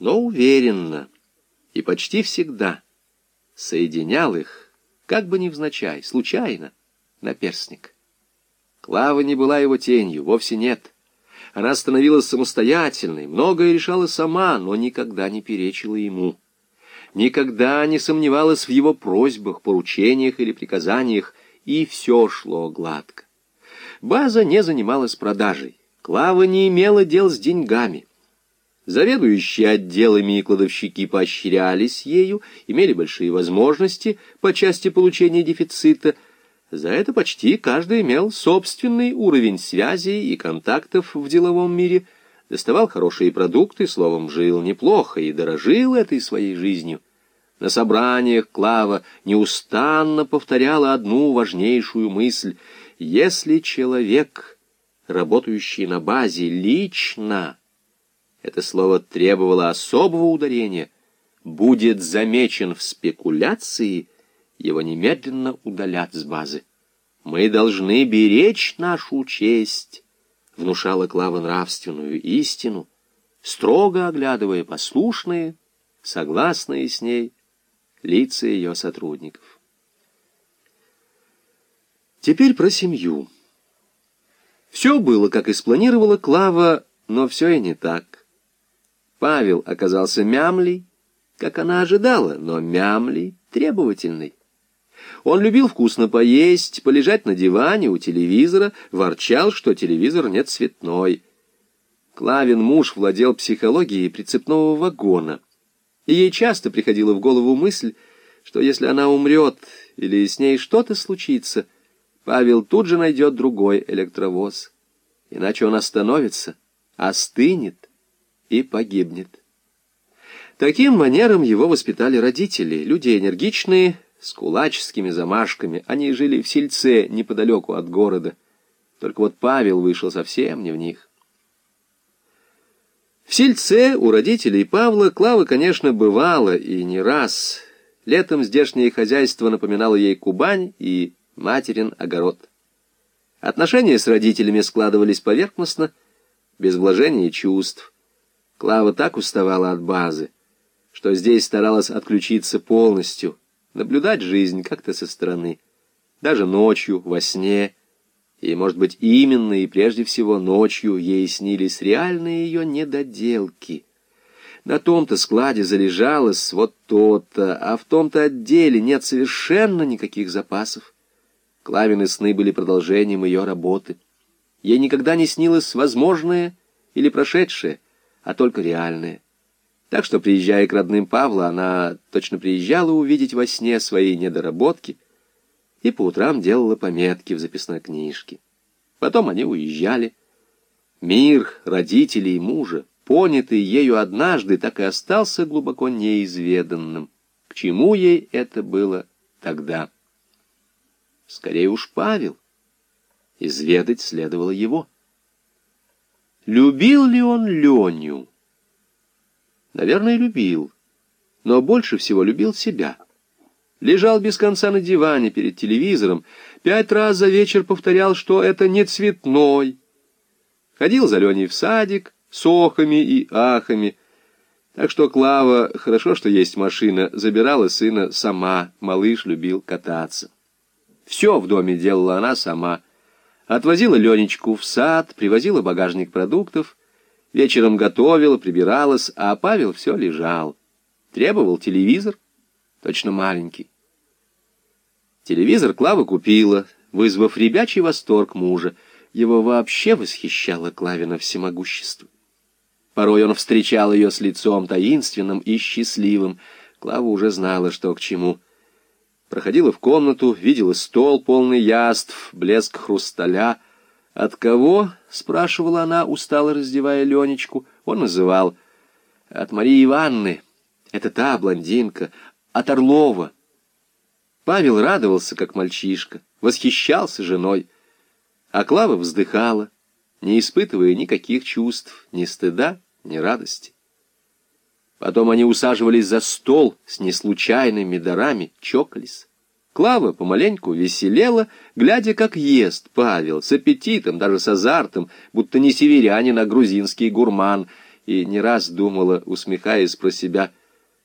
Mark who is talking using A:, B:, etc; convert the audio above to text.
A: но уверенно и почти всегда соединял их, как бы невзначай, случайно, наперстник. Клава не была его тенью, вовсе нет. Она становилась самостоятельной, многое решала сама, но никогда не перечила ему. Никогда не сомневалась в его просьбах, поручениях или приказаниях, и все шло гладко. База не занималась продажей. Клава не имела дел с деньгами. Заведующие отделами и кладовщики поощрялись ею, имели большие возможности по части получения дефицита. За это почти каждый имел собственный уровень связей и контактов в деловом мире, доставал хорошие продукты, словом, жил неплохо и дорожил этой своей жизнью. На собраниях Клава неустанно повторяла одну важнейшую мысль. Если человек, работающий на базе, лично это слово требовало особого ударения, будет замечен в спекуляции, его немедленно удалят с базы. «Мы должны беречь нашу честь», — внушала Клава нравственную истину, строго оглядывая послушные, согласные с ней лица ее сотрудников. Теперь про семью. Все было, как и спланировала Клава, но все и не так. Павел оказался мямлей, как она ожидала, но мямлей требовательный. Он любил вкусно поесть, полежать на диване у телевизора, ворчал, что телевизор не цветной. Клавин муж владел психологией прицепного вагона, и ей часто приходила в голову мысль, что если она умрет или с ней что-то случится, Павел тут же найдет другой электровоз, иначе он остановится, остынет и погибнет. Таким манером его воспитали родители, люди энергичные, с кулаческими замашками. Они жили в сельце неподалеку от города. Только вот Павел вышел совсем не в них. В сельце у родителей Павла Клава, конечно, бывала и не раз. Летом здешнее хозяйство напоминало ей Кубань и материн огород. Отношения с родителями складывались поверхностно, без вложения чувств. Клава так уставала от базы, что здесь старалась отключиться полностью, наблюдать жизнь как-то со стороны, даже ночью, во сне. И, может быть, именно и прежде всего ночью ей снились реальные ее недоделки. На том-то складе залежалось вот то-то, а в том-то отделе нет совершенно никаких запасов. Клавины сны были продолжением ее работы. Ей никогда не снилось возможное или прошедшее — а только реальные. Так что, приезжая к родным Павла, она точно приезжала увидеть во сне свои недоработки и по утрам делала пометки в записной книжке. Потом они уезжали. Мир родителей и мужа, понятый ею однажды, так и остался глубоко неизведанным. К чему ей это было тогда? Скорее уж Павел. Изведать следовало его. Любил ли он Леню? Наверное, любил, но больше всего любил себя. Лежал без конца на диване перед телевизором, пять раз за вечер повторял, что это не цветной. Ходил за Леней в садик с охами и ахами, так что Клава, хорошо, что есть машина, забирала сына сама, малыш любил кататься. Все в доме делала она сама — Отвозила Ленечку в сад, привозила багажник продуктов, вечером готовила, прибиралась, а Павел все лежал. Требовал телевизор, точно маленький. Телевизор Клава купила, вызвав ребячий восторг мужа. Его вообще восхищало Клавина всемогущество. Порой он встречал ее с лицом таинственным и счастливым. Клава уже знала, что к чему — Проходила в комнату, видела стол, полный яств, блеск хрусталя. «От кого?» — спрашивала она, устало раздевая Ленечку. Он называл. «От Марии Ивановны. Это та блондинка. От Орлова». Павел радовался, как мальчишка, восхищался женой. А Клава вздыхала, не испытывая никаких чувств, ни стыда, ни радости. Потом они усаживались за стол с неслучайными дарами, чокались. Клава помаленьку веселела, глядя, как ест Павел, с аппетитом, даже с азартом, будто не северянин, а грузинский гурман, и не раз думала, усмехаясь про себя,